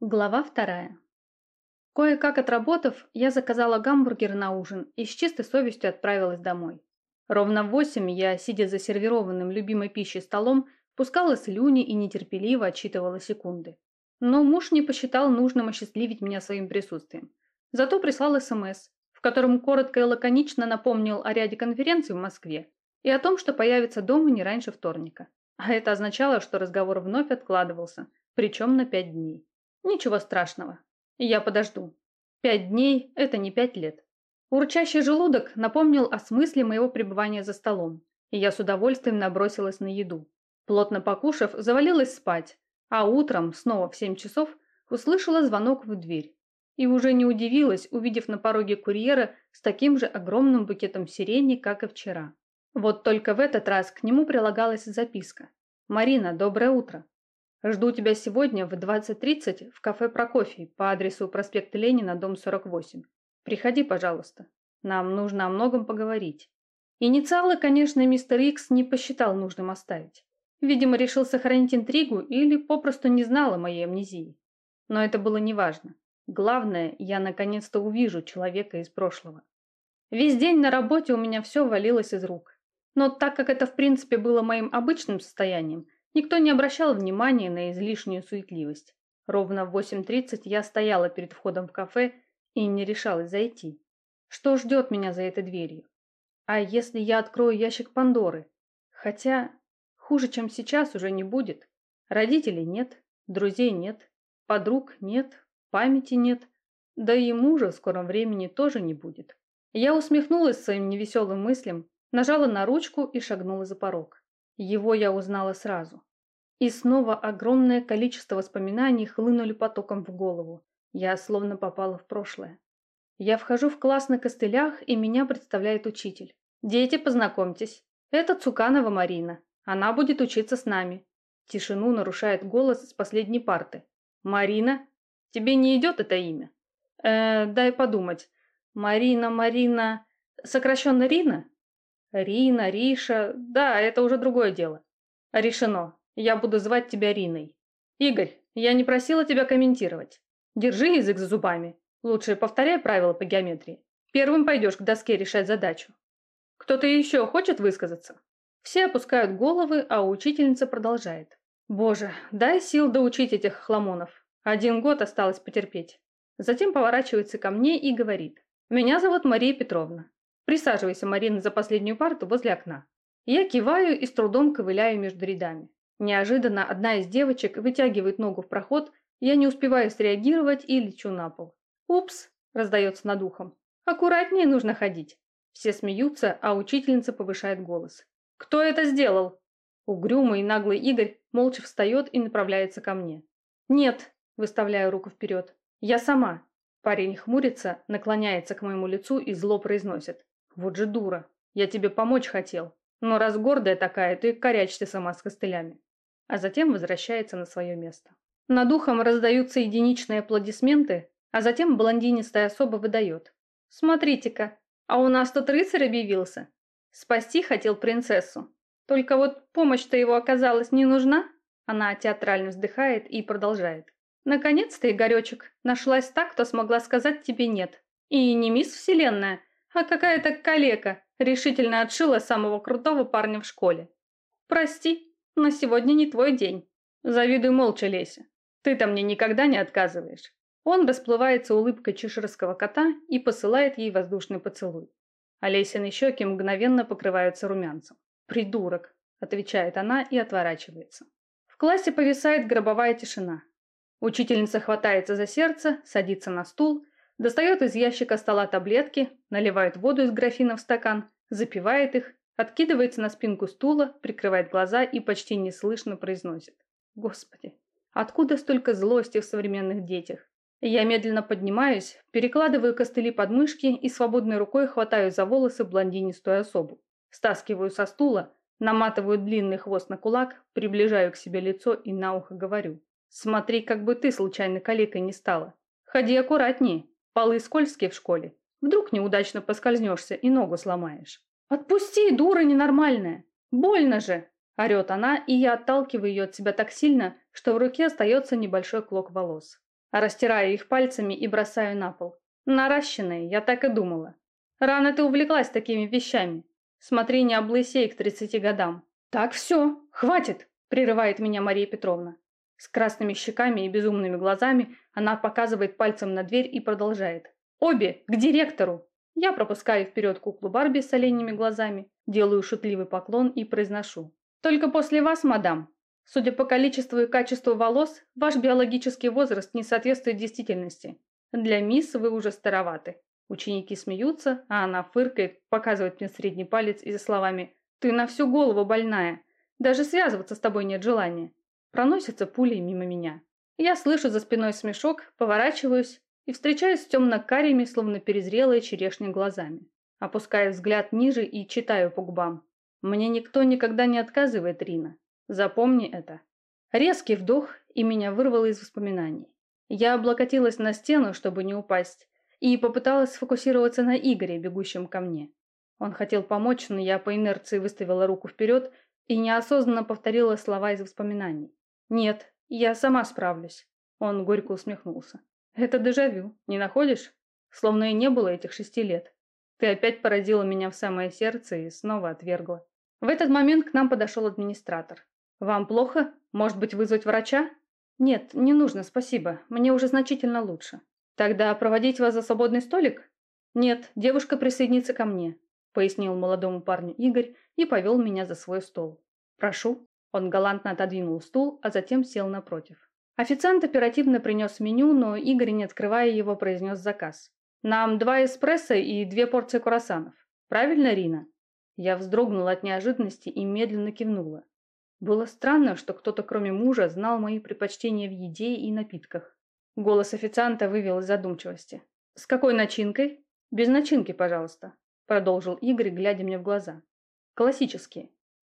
Глава вторая. Кое-как отработав, я заказала гамбургер на ужин и с чистой совестью отправилась домой. Ровно в восемь я, сидя за сервированным любимой пищей столом, пускала слюни и нетерпеливо отсчитывала секунды. Но муж не посчитал нужным осчастливить меня своим присутствием. Зато прислал СМС, в котором коротко и лаконично напомнил о ряде конференций в Москве и о том, что появится дома не раньше вторника. А это означало, что разговор вновь откладывался, причем на пять дней. Ничего страшного. Я подожду. Пять дней – это не пять лет. Урчащий желудок напомнил о смысле моего пребывания за столом, и я с удовольствием набросилась на еду. Плотно покушав, завалилась спать, а утром, снова в семь часов, услышала звонок в дверь. И уже не удивилась, увидев на пороге курьера с таким же огромным букетом сирени, как и вчера. Вот только в этот раз к нему прилагалась записка. «Марина, доброе утро. Жду тебя сегодня в 20.30 в кафе Прокофий по адресу проспект Ленина, дом 48. Приходи, пожалуйста. Нам нужно о многом поговорить. Инициалы, конечно, мистер Икс не посчитал нужным оставить. Видимо, решил сохранить интригу или попросту не знал о моей амнезии. Но это было неважно. Главное, я наконец-то увижу человека из прошлого. Весь день на работе у меня все валилось из рук. Но так как это в принципе было моим обычным состоянием – Никто не обращал внимания на излишнюю суетливость. Ровно в 8.30 я стояла перед входом в кафе и не решалась зайти. Что ждет меня за этой дверью? А если я открою ящик Пандоры? Хотя хуже, чем сейчас, уже не будет. Родителей нет, друзей нет, подруг нет, памяти нет, да и мужа в скором времени тоже не будет. Я усмехнулась своим невеселым мыслям, нажала на ручку и шагнула за порог. Его я узнала сразу. И снова огромное количество воспоминаний хлынули потоком в голову. Я словно попала в прошлое. Я вхожу в класс на костылях, и меня представляет учитель. «Дети, познакомьтесь. Это Цуканова Марина. Она будет учиться с нами». Тишину нарушает голос с последней парты. «Марина? Тебе не идет это имя?» «Э, дай подумать. Марина, Марина... Сокращенно Рина?» «Рина, Риша... Да, это уже другое дело». «Решено. Я буду звать тебя Риной. Игорь, я не просила тебя комментировать. Держи язык за зубами. Лучше повторяй правила по геометрии. Первым пойдешь к доске решать задачу. Кто-то еще хочет высказаться? Все опускают головы, а учительница продолжает. Боже, дай сил доучить этих хламонов. Один год осталось потерпеть. Затем поворачивается ко мне и говорит. Меня зовут Мария Петровна. Присаживайся, Марина, за последнюю парту возле окна. Я киваю и с трудом ковыляю между рядами. Неожиданно одна из девочек вытягивает ногу в проход, я не успеваю среагировать и лечу на пол. «Упс!» – раздается над ухом. «Аккуратнее нужно ходить!» Все смеются, а учительница повышает голос. «Кто это сделал?» Угрюмый и наглый Игорь молча встает и направляется ко мне. «Нет!» – выставляю руку вперед. «Я сама!» Парень хмурится, наклоняется к моему лицу и зло произносит. «Вот же дура! Я тебе помочь хотел! Но раз гордая такая, ты корячься сама с костылями!» А затем возвращается на свое место. Над ухом раздаются единичные аплодисменты, а затем блондинистая особа выдает. «Смотрите-ка, а у нас тут рыцарь объявился. Спасти хотел принцессу. Только вот помощь-то его оказалась не нужна?» Она театрально вздыхает и продолжает. «Наконец-то, Игоречек, нашлась та, кто смогла сказать тебе нет. И не мисс Вселенная, а какая-то калека решительно отшила самого крутого парня в школе. Прости, но сегодня не твой день. Завидуй молча, Леся. Ты-то мне никогда не отказываешь. Он расплывается улыбкой чеширского кота и посылает ей воздушный поцелуй. Олесины щеки мгновенно покрываются румянцем. «Придурок!» – отвечает она и отворачивается. В классе повисает гробовая тишина. Учительница хватается за сердце, садится на стул, достает из ящика стола таблетки, наливает воду из графина в стакан, запивает их Откидывается на спинку стула, прикрывает глаза и почти неслышно произносит. Господи, откуда столько злости в современных детях? Я медленно поднимаюсь, перекладываю костыли под мышки и свободной рукой хватаю за волосы блондинистую особу. Стаскиваю со стула, наматываю длинный хвост на кулак, приближаю к себе лицо и на ухо говорю. Смотри, как бы ты случайно калекой не стала. Ходи аккуратнее, полы скользкие в школе. Вдруг неудачно поскользнешься и ногу сломаешь. «Отпусти, дура ненормальная! Больно же!» Орет она, и я отталкиваю ее от себя так сильно, что в руке остается небольшой клок волос. Растираю их пальцами и бросаю на пол. Наращенные, я так и думала. Рано ты увлеклась такими вещами. Смотри, не облысей к 30 годам. Так все, хватит, прерывает меня Мария Петровна. С красными щеками и безумными глазами она показывает пальцем на дверь и продолжает. «Обе! К директору!» Я пропускаю вперед куклу Барби с оленями глазами, делаю шутливый поклон и произношу. «Только после вас, мадам. Судя по количеству и качеству волос, ваш биологический возраст не соответствует действительности. Для мисс вы уже староваты». Ученики смеются, а она фыркает, показывает мне средний палец и за словами «Ты на всю голову больная. Даже связываться с тобой нет желания». Проносятся пулей мимо меня. Я слышу за спиной смешок, поворачиваюсь и встречаюсь с темно-карими, словно перезрелые черешни глазами. Опускаю взгляд ниже и читаю по губам. Мне никто никогда не отказывает, Рина. Запомни это. Резкий вдох, и меня вырвало из воспоминаний. Я облокотилась на стену, чтобы не упасть, и попыталась сфокусироваться на Игоре, бегущем ко мне. Он хотел помочь, но я по инерции выставила руку вперед и неосознанно повторила слова из воспоминаний. «Нет, я сама справлюсь». Он горько усмехнулся. «Это дежавю, не находишь? Словно и не было этих шести лет. Ты опять поразила меня в самое сердце и снова отвергла». В этот момент к нам подошел администратор. «Вам плохо? Может быть, вызвать врача?» «Нет, не нужно, спасибо. Мне уже значительно лучше». «Тогда проводить вас за свободный столик?» «Нет, девушка присоединится ко мне», пояснил молодому парню Игорь и повел меня за свой стол. «Прошу». Он галантно отодвинул стул, а затем сел напротив. Официант оперативно принес меню, но Игорь, не открывая его, произнес заказ. «Нам два эспрессо и две порции круассанов. Правильно, Рина?» Я вздрогнула от неожиданности и медленно кивнула. Было странно, что кто-то кроме мужа знал мои предпочтения в еде и напитках. Голос официанта вывел из задумчивости. «С какой начинкой?» «Без начинки, пожалуйста», – продолжил Игорь, глядя мне в глаза. «Классические.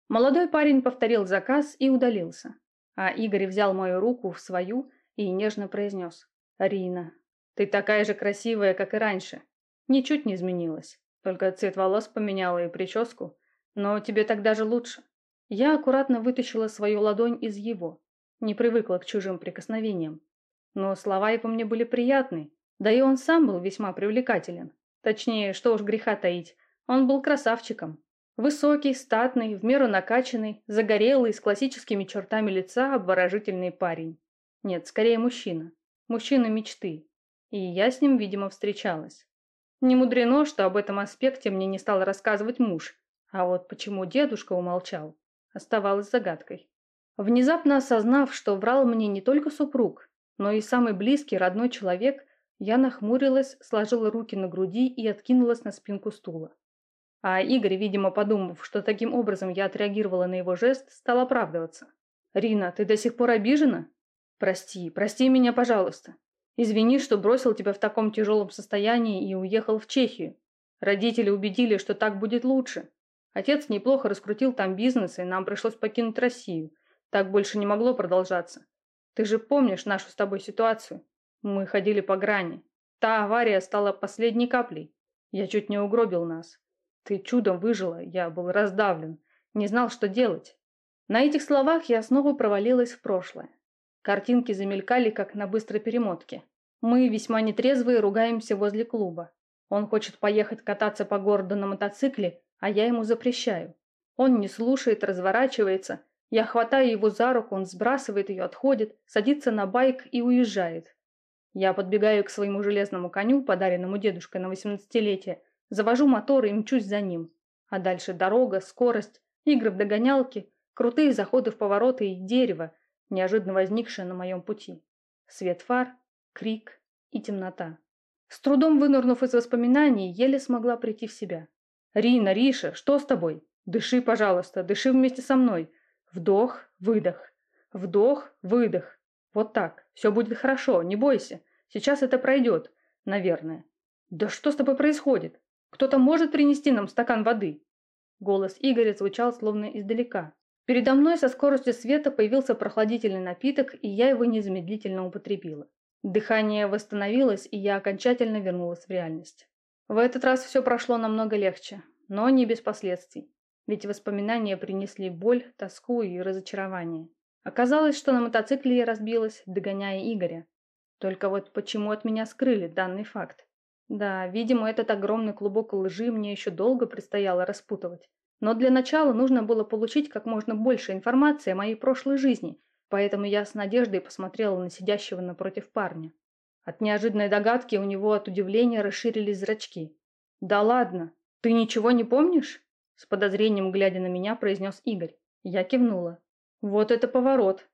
Молодой парень повторил заказ и удалился. А Игорь взял мою руку в свою и нежно произнес. «Рина, ты такая же красивая, как и раньше. Ничуть не изменилась. Только цвет волос поменяла и прическу. Но тебе так даже лучше». Я аккуратно вытащила свою ладонь из его. Не привыкла к чужим прикосновениям. Но слова его мне были приятны. Да и он сам был весьма привлекателен. Точнее, что уж греха таить, он был красавчиком. Высокий, статный, в меру накачанный, загорелый, с классическими чертами лица, обворожительный парень. Нет, скорее мужчина. Мужчина мечты. И я с ним, видимо, встречалась. Не мудрено, что об этом аспекте мне не стал рассказывать муж. А вот почему дедушка умолчал, оставалось загадкой. Внезапно осознав, что врал мне не только супруг, но и самый близкий родной человек, я нахмурилась, сложила руки на груди и откинулась на спинку стула. А Игорь, видимо, подумав, что таким образом я отреагировала на его жест, стал оправдываться. «Рина, ты до сих пор обижена? Прости, прости меня, пожалуйста. Извини, что бросил тебя в таком тяжелом состоянии и уехал в Чехию. Родители убедили, что так будет лучше. Отец неплохо раскрутил там бизнес, и нам пришлось покинуть Россию. Так больше не могло продолжаться. Ты же помнишь нашу с тобой ситуацию? Мы ходили по грани. Та авария стала последней каплей. Я чуть не угробил нас. Ты чудом выжила, я был раздавлен, не знал, что делать. На этих словах я снова провалилась в прошлое. Картинки замелькали, как на быстрой перемотке. Мы, весьма нетрезвые, ругаемся возле клуба. Он хочет поехать кататься по городу на мотоцикле, а я ему запрещаю. Он не слушает, разворачивается. Я хватаю его за руку, он сбрасывает ее, отходит, садится на байк и уезжает. Я подбегаю к своему железному коню, подаренному дедушкой на восемнадцатилетие, Завожу мотор и мчусь за ним. А дальше дорога, скорость, игры в догонялки, крутые заходы в повороты и дерево, неожиданно возникшее на моем пути. Свет фар, крик и темнота. С трудом вынырнув из воспоминаний, еле смогла прийти в себя. «Рина, Риша, что с тобой? Дыши, пожалуйста, дыши вместе со мной. Вдох, выдох. Вдох, выдох. Вот так. Все будет хорошо, не бойся. Сейчас это пройдет. Наверное. Да что с тобой происходит? Кто-то может принести нам стакан воды?» Голос Игоря звучал словно издалека. Передо мной со скоростью света появился прохладительный напиток, и я его незамедлительно употребила. Дыхание восстановилось, и я окончательно вернулась в реальность. В этот раз все прошло намного легче, но не без последствий. Ведь воспоминания принесли боль, тоску и разочарование. Оказалось, что на мотоцикле я разбилась, догоняя Игоря. Только вот почему от меня скрыли данный факт? Да, видимо, этот огромный клубок лжи мне еще долго предстояло распутывать. Но для начала нужно было получить как можно больше информации о моей прошлой жизни, поэтому я с надеждой посмотрела на сидящего напротив парня. От неожиданной догадки у него от удивления расширились зрачки. «Да ладно, ты ничего не помнишь?» С подозрением глядя на меня, произнес Игорь. Я кивнула. «Вот это поворот!»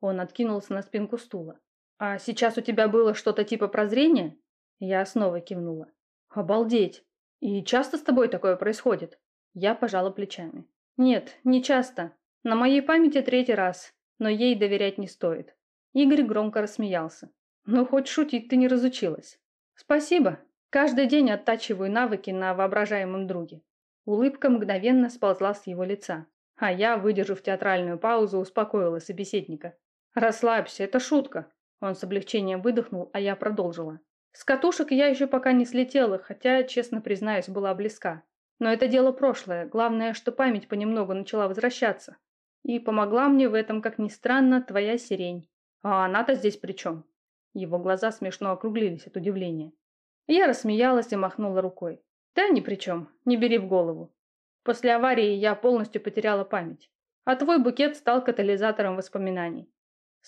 Он откинулся на спинку стула. «А сейчас у тебя было что-то типа прозрения?» Я снова кивнула. «Обалдеть! И часто с тобой такое происходит?» Я пожала плечами. «Нет, не часто. На моей памяти третий раз, но ей доверять не стоит». Игорь громко рассмеялся. «Ну, хоть шутить ты не разучилась». «Спасибо. Каждый день оттачиваю навыки на воображаемом друге». Улыбка мгновенно сползла с его лица, а я, выдержав театральную паузу, успокоила собеседника. «Расслабься, это шутка». Он с облегчением выдохнул, а я продолжила. С катушек я еще пока не слетела, хотя, честно признаюсь, была близка. Но это дело прошлое, главное, что память понемногу начала возвращаться. И помогла мне в этом, как ни странно, твоя сирень. А она-то здесь при чем? Его глаза смешно округлились от удивления. Я рассмеялась и махнула рукой. Да ни при чем, не бери в голову. После аварии я полностью потеряла память. А твой букет стал катализатором воспоминаний.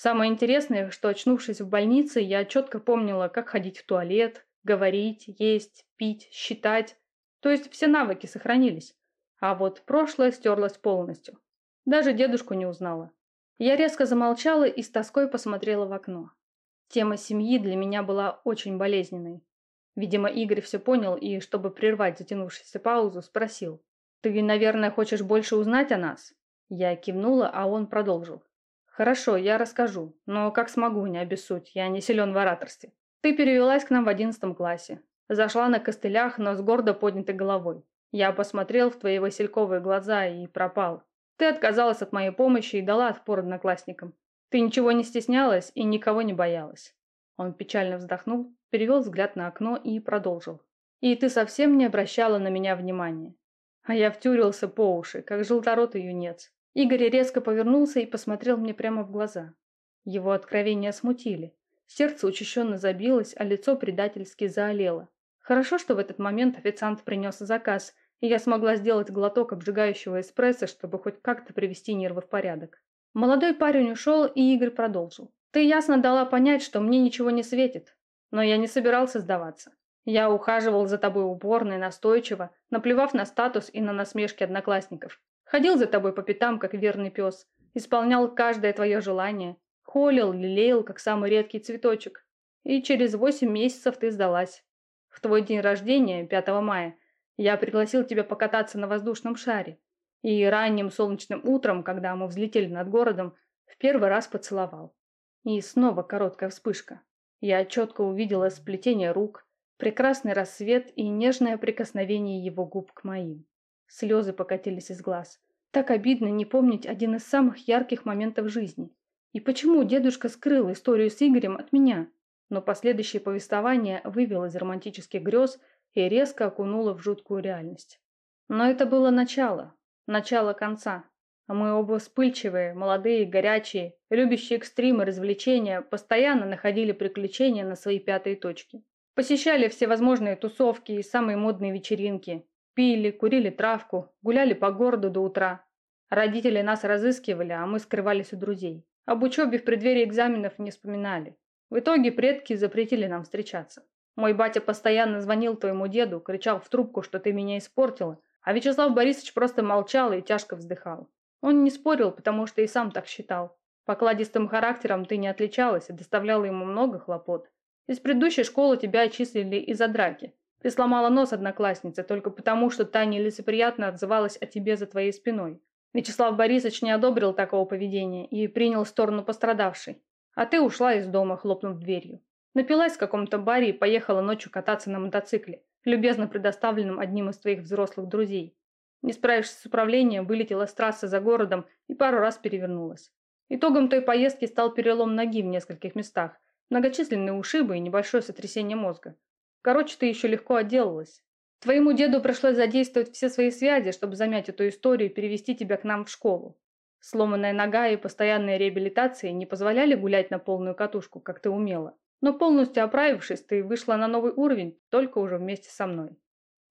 Самое интересное, что очнувшись в больнице, я четко помнила, как ходить в туалет, говорить, есть, пить, считать, то есть все навыки сохранились. А вот прошлое стерлось полностью. Даже дедушку не узнала. Я резко замолчала и с тоской посмотрела в окно. Тема семьи для меня была очень болезненной. Видимо, Игорь все понял и, чтобы прервать затянувшуюся паузу, спросил. «Ты, наверное, хочешь больше узнать о нас?» Я кивнула, а он продолжил. «Хорошо, я расскажу, но как смогу, не обессудь, я не силен в ораторстве. Ты перевелась к нам в одиннадцатом классе. Зашла на костылях, но с гордо поднятой головой. Я посмотрел в твои васильковые глаза и пропал. Ты отказалась от моей помощи и дала отпор одноклассникам. Ты ничего не стеснялась и никого не боялась. Он печально вздохнул, перевел взгляд на окно и продолжил. И ты совсем не обращала на меня внимания. А я втюрился по уши, как желторотый юнец. Игорь резко повернулся и посмотрел мне прямо в глаза. Его откровения смутили. Сердце учащенно забилось, а лицо предательски заолело. Хорошо, что в этот момент официант принес заказ, и я смогла сделать глоток обжигающего эспрессо, чтобы хоть как-то привести нервы в порядок. Молодой парень ушел, и Игорь продолжил. «Ты ясно дала понять, что мне ничего не светит. Но я не собирался сдаваться. Я ухаживал за тобой упорно и настойчиво, наплевав на статус и на насмешки одноклассников. Ходил за тобой по пятам, как верный пес. Исполнял каждое твое желание. Холил, лелеял, как самый редкий цветочек. И через восемь месяцев ты сдалась. В твой день рождения, 5 мая, я пригласил тебя покататься на воздушном шаре. И ранним солнечным утром, когда мы взлетели над городом, в первый раз поцеловал. И снова короткая вспышка. Я четко увидела сплетение рук, прекрасный рассвет и нежное прикосновение его губ к моим. Слезы покатились из глаз. Так обидно не помнить один из самых ярких моментов жизни. И почему дедушка скрыл историю с Игорем от меня? но последующее повествование вывело из романтических грез и резко окунуло в жуткую реальность. Но это было начало, начало конца. А мы оба вспыльчивые, молодые, горячие, любящие экстримы, развлечения, постоянно находили приключения на свои пятые точки. Посещали всевозможные тусовки и самые модные вечеринки. Пили, курили травку, гуляли по городу до утра. Родители нас разыскивали, а мы скрывались у друзей. Об учебе в преддверии экзаменов не вспоминали. В итоге предки запретили нам встречаться. Мой батя постоянно звонил твоему деду, кричал в трубку, что ты меня испортила, а Вячеслав Борисович просто молчал и тяжко вздыхал. Он не спорил, потому что и сам так считал. Покладистым характером ты не отличалась и доставляла ему много хлопот. Из предыдущей школы тебя отчислили из-за драки. Ты сломала нос однокласснице только потому, что та нелицеприятно отзывалась о тебе за твоей спиной. Вячеслав Борисович не одобрил такого поведения и принял сторону пострадавшей. А ты ушла из дома, хлопнув дверью. Напилась в каком-то баре и поехала ночью кататься на мотоцикле, любезно предоставленном одним из твоих взрослых друзей. Не справившись с управлением, вылетела с трассы за городом и пару раз перевернулась. Итогом той поездки стал перелом ноги в нескольких местах, многочисленные ушибы и небольшое сотрясение мозга. Короче, ты еще легко отделалась. Твоему деду пришлось задействовать все свои связи, чтобы замять эту историю и перевести тебя к нам в школу. Сломанная нога и постоянная реабилитация не позволяли гулять на полную катушку, как ты умела. Но полностью оправившись, ты вышла на новый уровень, только уже вместе со мной.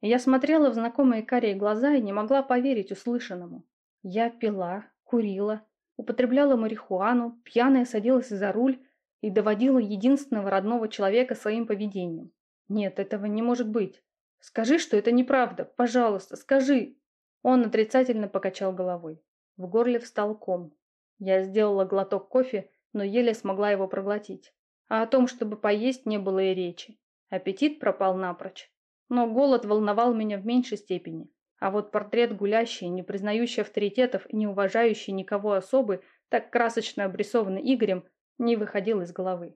Я смотрела в знакомые карие глаза и не могла поверить услышанному. Я пила, курила, употребляла марихуану, пьяная садилась за руль и доводила единственного родного человека своим поведением. Нет, этого не может быть. Скажи, что это неправда. Пожалуйста, скажи. Он отрицательно покачал головой. В горле встал ком. Я сделала глоток кофе, но еле смогла его проглотить. А о том, чтобы поесть, не было и речи. Аппетит пропал напрочь. Но голод волновал меня в меньшей степени. А вот портрет гулящий, не признающий авторитетов и не уважающий никого особы, так красочно обрисованный Игорем, не выходил из головы.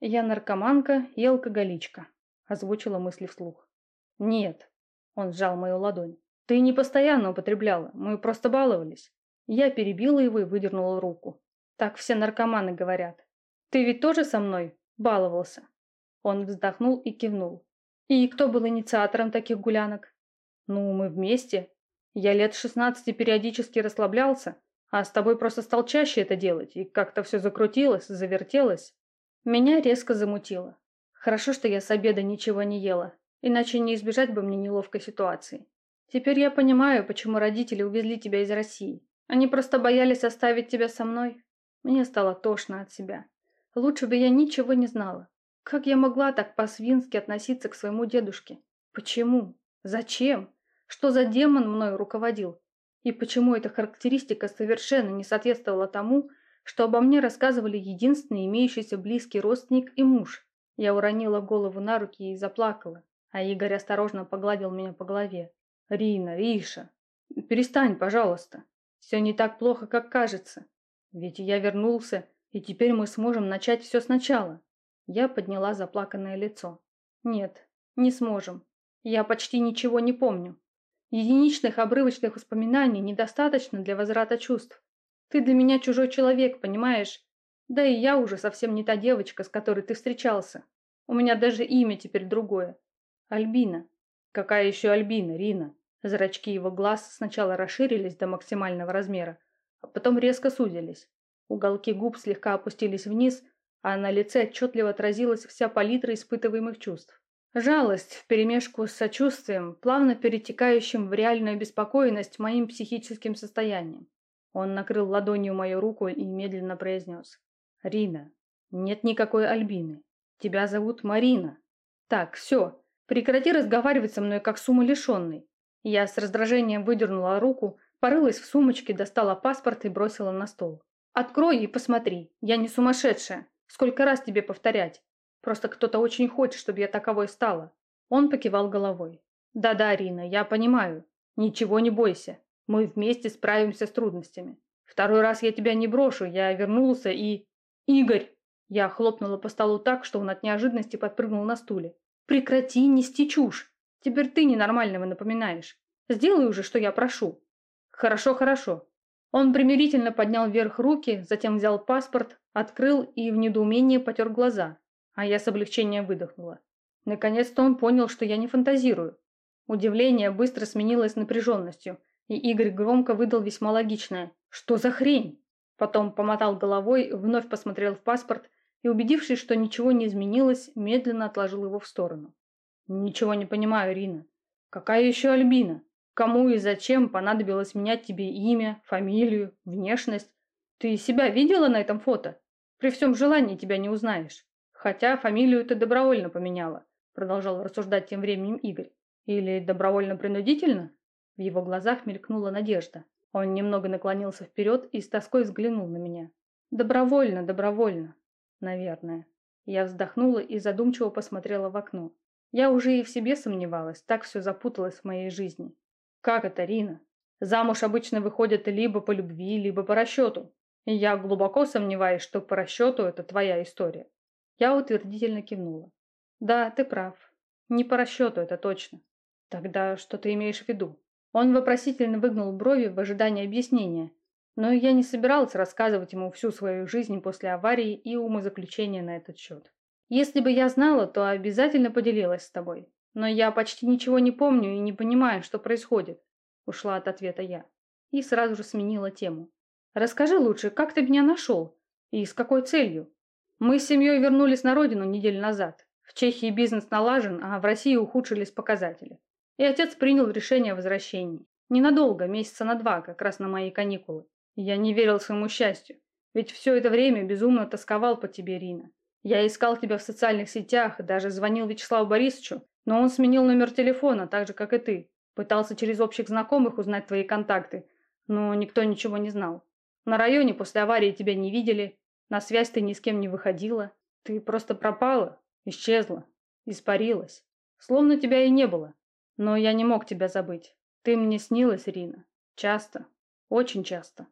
«Я наркоманка и алкоголичка», – озвучила мысли вслух. «Нет», – он сжал мою ладонь. «Ты не постоянно употребляла, мы просто баловались». Я перебила его и выдернула руку. Так все наркоманы говорят. «Ты ведь тоже со мной баловался?» Он вздохнул и кивнул. «И кто был инициатором таких гулянок?» «Ну, мы вместе. Я лет шестнадцати периодически расслаблялся, а с тобой просто стал чаще это делать, и как-то все закрутилось, завертелось. Меня резко замутило. Хорошо, что я с обеда ничего не ела, иначе не избежать бы мне неловкой ситуации. Теперь я понимаю, почему родители увезли тебя из России. Они просто боялись оставить тебя со мной. Мне стало тошно от себя. Лучше бы я ничего не знала. Как я могла так по-свински относиться к своему дедушке? Почему? Зачем? Что за демон мною руководил? И почему эта характеристика совершенно не соответствовала тому, что обо мне рассказывали единственный имеющийся близкий родственник и муж? Я уронила голову на руки и заплакала, а Игорь осторожно погладил меня по голове. «Рина, Риша, перестань, пожалуйста. Все не так плохо, как кажется. Ведь я вернулся, и теперь мы сможем начать все сначала». Я подняла заплаканное лицо. «Нет, не сможем. Я почти ничего не помню. Единичных обрывочных воспоминаний недостаточно для возврата чувств. Ты для меня чужой человек, понимаешь? Да и я уже совсем не та девочка, с которой ты встречался. У меня даже имя теперь другое. Альбина. Какая еще Альбина, Рина? Зрачки его глаз сначала расширились до максимального размера, а потом резко сузились. Уголки губ слегка опустились вниз, а на лице отчетливо отразилась вся палитра испытываемых чувств. Жалость вперемешку с сочувствием, плавно перетекающим в реальную беспокойность моим психическим состоянием. Он накрыл ладонью мою руку и медленно произнес. «Рина, нет никакой Альбины. Тебя зовут Марина. Так, все, прекрати разговаривать со мной как с умалишенной». Я с раздражением выдернула руку, порылась в сумочке, достала паспорт и бросила на стол. «Открой и посмотри, я не сумасшедшая. Сколько раз тебе повторять? Просто кто-то очень хочет, чтобы я таковой стала. Он покивал головой. Да-да, Арина, я понимаю. Ничего не бойся. Мы вместе справимся с трудностями. Второй раз я тебя не брошу, я вернулся и... Игорь! Я хлопнула по столу так, что он от неожиданности подпрыгнул на стуле. Прекрати нести чушь. Теперь ты ненормального напоминаешь. Сделай уже, что я прошу. Хорошо, хорошо. Он примирительно поднял вверх руки, затем взял паспорт, открыл и в недоумении потер глаза а я с облегчением выдохнула. Наконец-то он понял, что я не фантазирую. Удивление быстро сменилось напряженностью, и Игорь громко выдал весьма логичное «Что за хрень?». Потом помотал головой, вновь посмотрел в паспорт и, убедившись, что ничего не изменилось, медленно отложил его в сторону. «Ничего не понимаю, Рина. Какая еще Альбина? Кому и зачем понадобилось менять тебе имя, фамилию, внешность? Ты себя видела на этом фото? При всем желании тебя не узнаешь». Хотя фамилию ты добровольно поменяла, продолжал рассуждать тем временем Игорь. Или добровольно-принудительно? В его глазах мелькнула надежда. Он немного наклонился вперед и с тоской взглянул на меня. Добровольно, добровольно. Наверное. Я вздохнула и задумчиво посмотрела в окно. Я уже и в себе сомневалась, так все запуталось в моей жизни. Как это, Рина? Замуж обычно выходят либо по любви, либо по расчету. И я глубоко сомневаюсь, что по расчету это твоя история. Я утвердительно кивнула. Да, ты прав. Не по расчету, это точно. Тогда что ты имеешь в виду? Он вопросительно выгнул брови в ожидании объяснения, но я не собиралась рассказывать ему всю свою жизнь после аварии и умозаключения на этот счет. Если бы я знала, то обязательно поделилась с тобой. Но я почти ничего не помню и не понимаю, что происходит. Ушла от ответа я. И сразу же сменила тему. Расскажи лучше, как ты меня нашел? И с какой целью? Мы с семьей вернулись на родину неделю назад. В Чехии бизнес налажен, а в России ухудшились показатели. И отец принял решение о возвращении. Ненадолго, месяца на два, как раз на мои каникулы. Я не верил своему счастью. Ведь все это время безумно тосковал по тебе, Рина. Я искал тебя в социальных сетях, даже звонил Вячеславу Борисовичу, но он сменил номер телефона, так же, как и ты. Пытался через общих знакомых узнать твои контакты, но никто ничего не знал. На районе после аварии тебя не видели, на связь ты ни с кем не выходила. Ты просто пропала, исчезла, испарилась. Словно тебя и не было. Но я не мог тебя забыть. Ты мне снилась, Рина. Часто. Очень часто.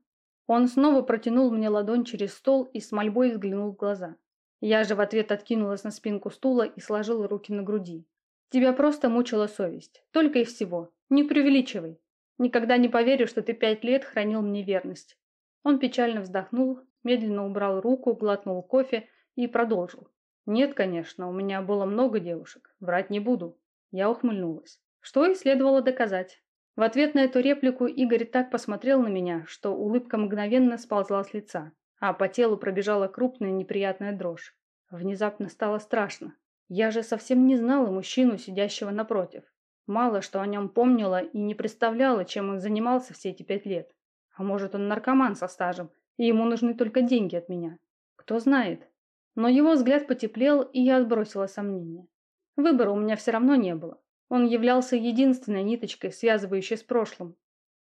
Он снова протянул мне ладонь через стол и с мольбой взглянул в глаза. Я же в ответ откинулась на спинку стула и сложила руки на груди. Тебя просто мучила совесть. Только и всего. Не преувеличивай. Никогда не поверю, что ты пять лет хранил мне верность. Он печально вздохнул, медленно убрал руку, глотнул кофе и продолжил. Нет, конечно, у меня было много девушек. Врать не буду. Я ухмыльнулась. Что и следовало доказать. В ответ на эту реплику Игорь так посмотрел на меня, что улыбка мгновенно сползла с лица, а по телу пробежала крупная неприятная дрожь. Внезапно стало страшно. Я же совсем не знала мужчину, сидящего напротив. Мало что о нем помнила и не представляла, чем он занимался все эти пять лет. А может, он наркоман со стажем, и ему нужны только деньги от меня. Кто знает. Но его взгляд потеплел, и я отбросила сомнения. Выбора у меня все равно не было. Он являлся единственной ниточкой, связывающей с прошлым.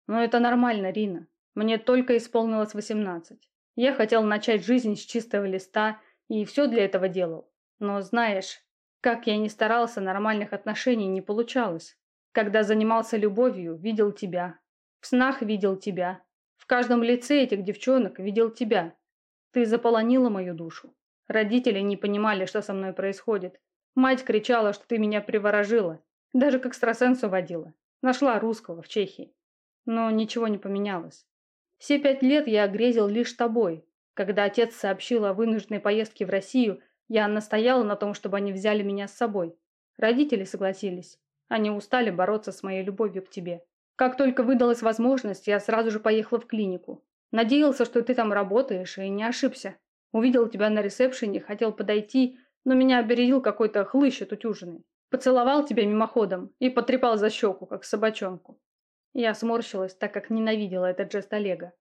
Но это нормально, Рина. Мне только исполнилось 18. Я хотел начать жизнь с чистого листа и все для этого делал. Но знаешь, как я ни старался, нормальных отношений не получалось. Когда занимался любовью, видел тебя. В снах видел тебя. В каждом лице этих девчонок видел тебя. Ты заполонила мою душу. Родители не понимали, что со мной происходит. Мать кричала, что ты меня приворожила. Даже к экстрасенсу водила. Нашла русского в Чехии. Но ничего не поменялось. Все пять лет я грезил лишь тобой. Когда отец сообщил о вынужденной поездке в Россию, я настояла на том, чтобы они взяли меня с собой. Родители согласились. Они устали бороться с моей любовью к тебе. Как только выдалась возможность, я сразу же поехала в клинику. Надеялся, что ты там работаешь, и не ошибся. Увидел тебя на ресепшене, хотел подойти, но меня обередил какой-то хлыщ отутюженный. Поцеловал тебя мимоходом и потрепал за щеку, как собачонку. Я сморщилась, так как ненавидела этот жест Олега.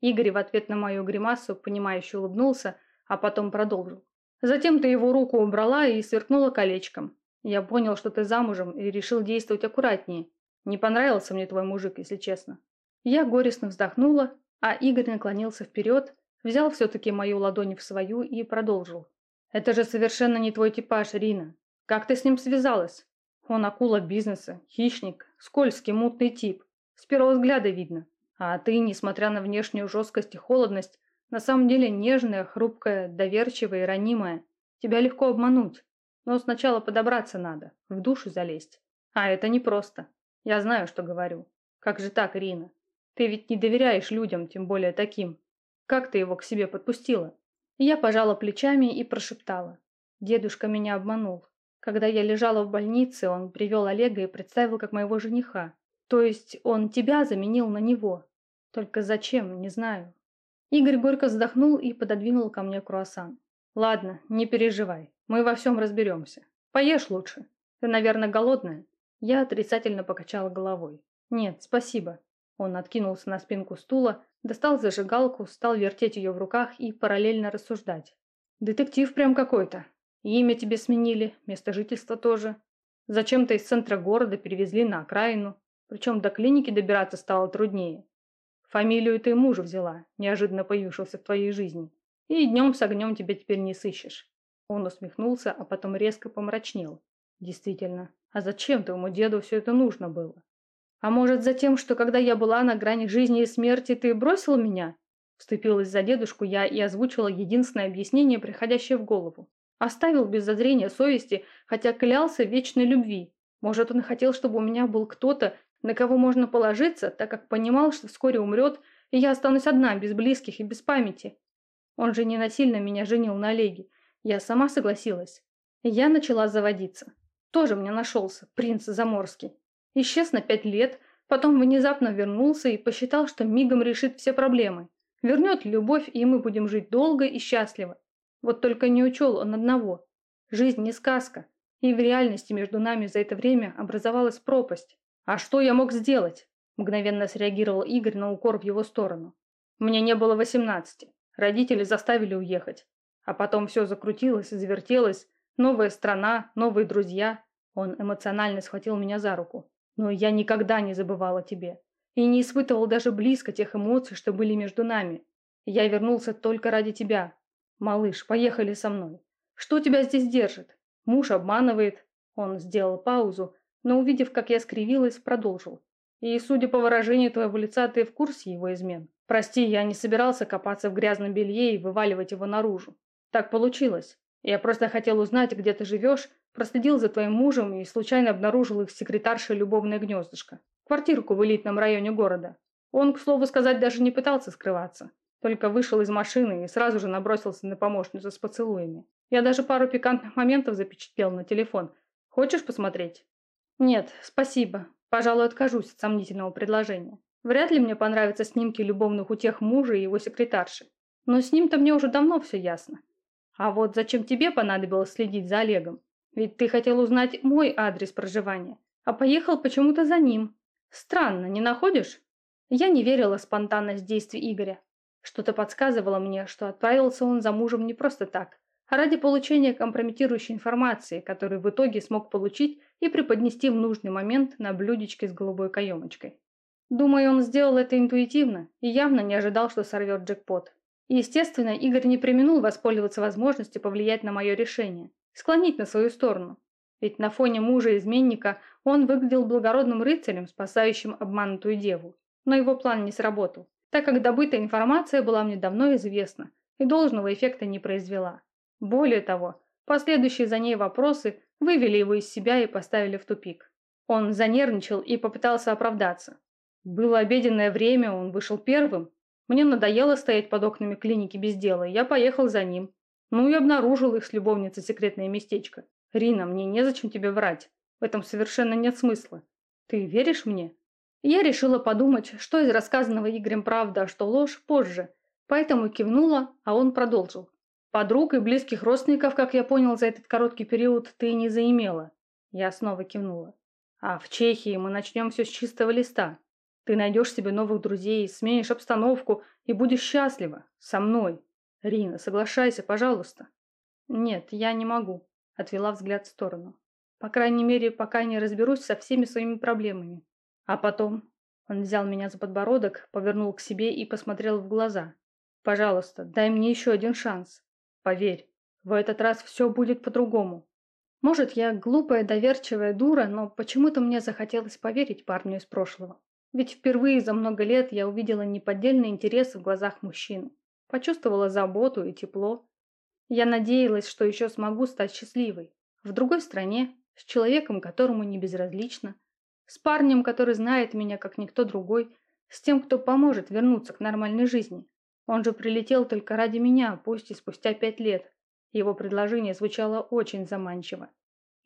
Игорь в ответ на мою гримасу, понимающе улыбнулся, а потом продолжил. Затем ты его руку убрала и сверкнула колечком. Я понял, что ты замужем и решил действовать аккуратнее. Не понравился мне твой мужик, если честно. Я горестно вздохнула, а Игорь наклонился вперед, взял все-таки мою ладонь в свою и продолжил. Это же совершенно не твой типаж, Рина. Как ты с ним связалась? Он акула бизнеса, хищник, скользкий, мутный тип. С первого взгляда видно. А ты, несмотря на внешнюю жесткость и холодность, на самом деле нежная, хрупкая, доверчивая и ранимая. Тебя легко обмануть. Но сначала подобраться надо, в душу залезть. А это непросто. Я знаю, что говорю. Как же так, Ирина? Ты ведь не доверяешь людям, тем более таким. Как ты его к себе подпустила? Я пожала плечами и прошептала. Дедушка меня обманул. Когда я лежала в больнице, он привел Олега и представил как моего жениха. То есть он тебя заменил на него. Только зачем, не знаю. Игорь горько вздохнул и пододвинул ко мне круассан. Ладно, не переживай, мы во всем разберемся. Поешь лучше. Ты, наверное, голодная? Я отрицательно покачала головой. Нет, спасибо. Он откинулся на спинку стула, достал зажигалку, стал вертеть ее в руках и параллельно рассуждать. Детектив прям какой-то. Имя тебе сменили, место жительства тоже. Зачем-то из центра города перевезли на окраину. Причем до клиники добираться стало труднее. Фамилию ты мужа взяла, неожиданно появившегося в твоей жизни. И днем с огнем тебя теперь не сыщешь. Он усмехнулся, а потом резко помрачнел. Действительно, а зачем твоему деду все это нужно было? А может, за тем, что когда я была на грани жизни и смерти, ты бросил меня? Вступилась за дедушку я и озвучила единственное объяснение, приходящее в голову. Оставил без зазрения совести, хотя клялся вечной любви. Может, он хотел, чтобы у меня был кто-то, на кого можно положиться, так как понимал, что вскоре умрет, и я останусь одна, без близких и без памяти. Он же не насильно меня женил на Олеге. Я сама согласилась. Я начала заводиться. Тоже мне нашелся, принц Заморский. Исчез на пять лет, потом внезапно вернулся и посчитал, что мигом решит все проблемы. Вернет любовь, и мы будем жить долго и счастливо. Вот только не учел он одного. Жизнь не сказка, и в реальности между нами за это время образовалась пропасть. А что я мог сделать? Мгновенно среагировал Игорь на укор в его сторону. Мне не было восемнадцати. Родители заставили уехать. А потом все закрутилось и завертелось. Новая страна, новые друзья. Он эмоционально схватил меня за руку. Но я никогда не забывал о тебе. И не испытывал даже близко тех эмоций, что были между нами. Я вернулся только ради тебя. Малыш, поехали со мной. Что тебя здесь держит? Муж обманывает. Он сделал паузу, но, увидев, как я скривилась, продолжил. И, судя по выражению твоего лица, ты в курсе его измен. Прости, я не собирался копаться в грязном белье и вываливать его наружу. Так получилось. Я просто хотел узнать, где ты живешь, проследил за твоим мужем и случайно обнаружил их секретаршей любовное гнездышко. Квартирку в элитном районе города. Он, к слову сказать, даже не пытался скрываться. Только вышел из машины и сразу же набросился на помощницу с поцелуями. Я даже пару пикантных моментов запечатлел на телефон. Хочешь посмотреть? Нет, спасибо. Пожалуй, откажусь от сомнительного предложения. Вряд ли мне понравятся снимки любовных утех мужа и его секретарши. Но с ним-то мне уже давно все ясно. А вот зачем тебе понадобилось следить за Олегом? Ведь ты хотел узнать мой адрес проживания, а поехал почему-то за ним. Странно, не находишь? Я не верила в спонтанность действий Игоря. Что-то подсказывало мне, что отправился он за мужем не просто так, а ради получения компрометирующей информации, которую в итоге смог получить и преподнести в нужный момент на блюдечке с голубой каемочкой. Думаю, он сделал это интуитивно и явно не ожидал, что сорвет джекпот. Естественно, Игорь не применул воспользоваться возможностью повлиять на мое решение, склонить на свою сторону. Ведь на фоне мужа-изменника он выглядел благородным рыцарем, спасающим обманутую деву. Но его план не сработал, так как добытая информация была мне давно известна и должного эффекта не произвела. Более того, последующие за ней вопросы вывели его из себя и поставили в тупик. Он занервничал и попытался оправдаться. Было обеденное время, он вышел первым. Мне надоело стоять под окнами клиники без дела, и я поехал за ним. Ну и обнаружил их с любовницей секретное местечко. Рина, мне незачем тебе врать. В этом совершенно нет смысла. Ты веришь мне? Я решила подумать, что из рассказанного Игорем правда, а что ложь позже. Поэтому кивнула, а он продолжил. Подруг и близких родственников, как я понял, за этот короткий период ты не заимела. Я снова кивнула. А в Чехии мы начнем все с чистого листа. Ты найдешь себе новых друзей, сменишь обстановку и будешь счастлива. Со мной. Рина, соглашайся, пожалуйста. Нет, я не могу. Отвела взгляд в сторону. По крайней мере, пока не разберусь со всеми своими проблемами. А потом... Он взял меня за подбородок, повернул к себе и посмотрел в глаза. «Пожалуйста, дай мне еще один шанс. Поверь, в этот раз все будет по-другому. Может, я глупая, доверчивая дура, но почему-то мне захотелось поверить парню из прошлого. Ведь впервые за много лет я увидела неподдельный интерес в глазах мужчины. Почувствовала заботу и тепло. Я надеялась, что еще смогу стать счастливой. В другой стране, с человеком, которому не безразлично. С парнем, который знает меня, как никто другой. С тем, кто поможет вернуться к нормальной жизни. Он же прилетел только ради меня, пусть и спустя пять лет. Его предложение звучало очень заманчиво.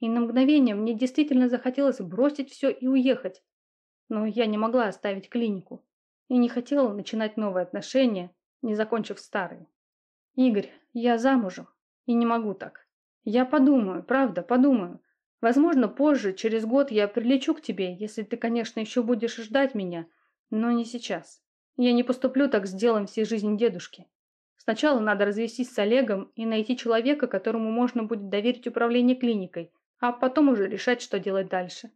И на мгновение мне действительно захотелось бросить все и уехать. Но я не могла оставить клинику. И не хотела начинать новые отношения, не закончив старые. Игорь, я замужем. И не могу так. Я подумаю, правда, подумаю. Возможно, позже, через год я прилечу к тебе, если ты, конечно, еще будешь ждать меня, но не сейчас. Я не поступлю так с делом всей жизни дедушки. Сначала надо развестись с Олегом и найти человека, которому можно будет доверить управление клиникой, а потом уже решать, что делать дальше.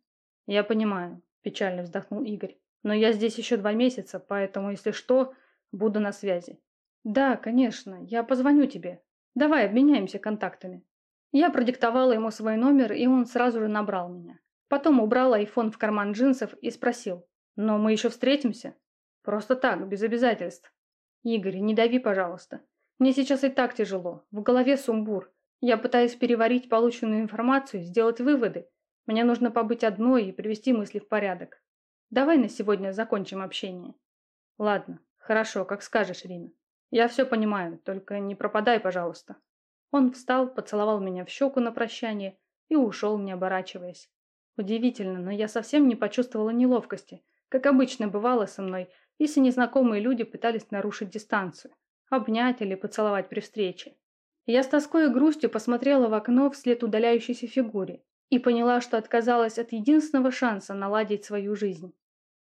Я понимаю, печально вздохнул Игорь. Но я здесь еще два месяца, поэтому, если что, буду на связи. Да, конечно, я позвоню тебе. Давай обменяемся контактами. Я продиктовала ему свой номер, и он сразу же набрал меня. Потом убрал айфон в карман джинсов и спросил, но мы еще встретимся? Просто так, без обязательств. Игорь, не дави, пожалуйста. Мне сейчас и так тяжело. В голове сумбур. Я пытаюсь переварить полученную информацию, сделать выводы. Мне нужно побыть одной и привести мысли в порядок. Давай на сегодня закончим общение. Ладно, хорошо, как скажешь, Рина. Я все понимаю, только не пропадай, пожалуйста. Он встал, поцеловал меня в щеку на прощание и ушел, не оборачиваясь. Удивительно, но я совсем не почувствовала неловкости, как обычно бывало со мной, если незнакомые люди пытались нарушить дистанцию, обнять или поцеловать при встрече. Я с тоской и грустью посмотрела в окно вслед удаляющейся фигуре и поняла, что отказалась от единственного шанса наладить свою жизнь.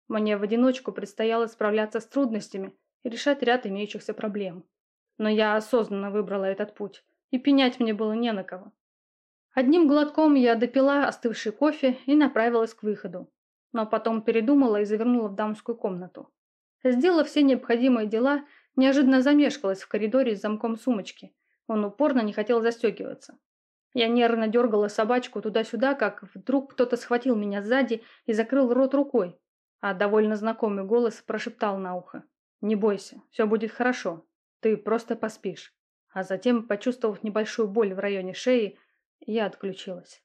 Мне в одиночку предстояло справляться с трудностями и решать ряд имеющихся проблем. Но я осознанно выбрала этот путь, и пенять мне было не на кого. Одним глотком я допила остывший кофе и направилась к выходу, но потом передумала и завернула в дамскую комнату. Сделав все необходимые дела, неожиданно замешкалась в коридоре с замком сумочки. Он упорно не хотел застегиваться. Я нервно дергала собачку туда-сюда, как вдруг кто-то схватил меня сзади и закрыл рот рукой, а довольно знакомый голос прошептал на ухо. «Не бойся, все будет хорошо, ты просто поспишь». А затем, почувствовав небольшую боль в районе шеи, я отключилась.